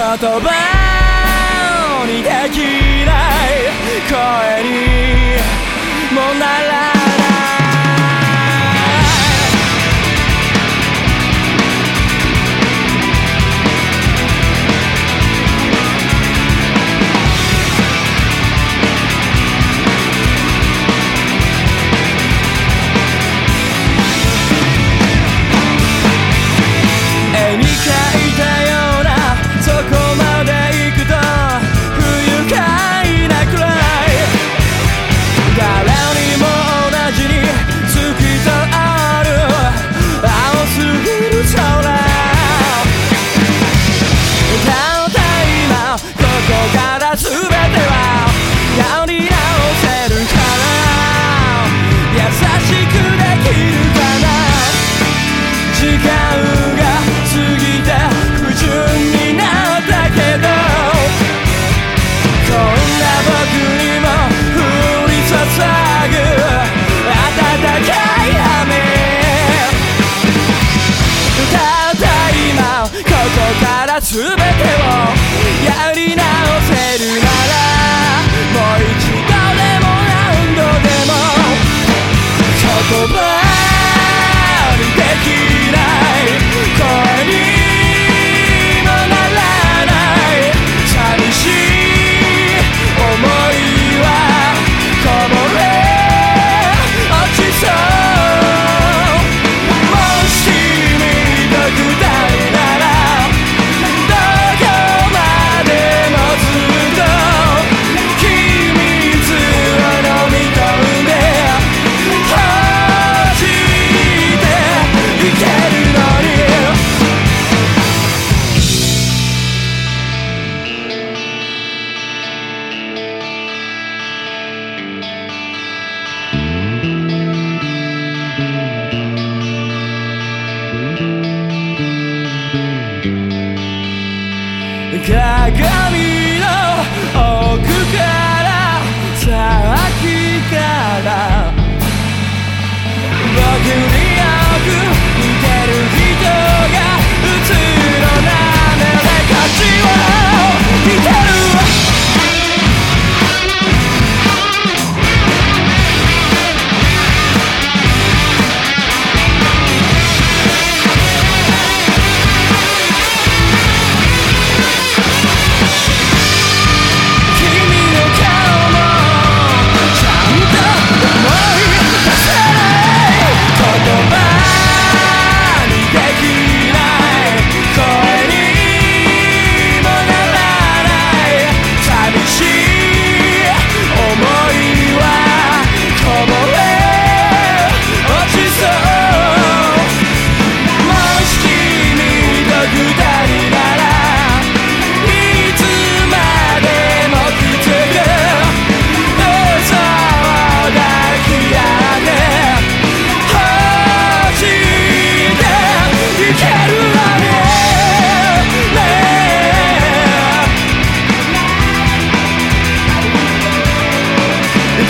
言葉にできない声にもならない。全てをやりな輝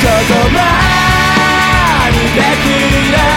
言葉にできる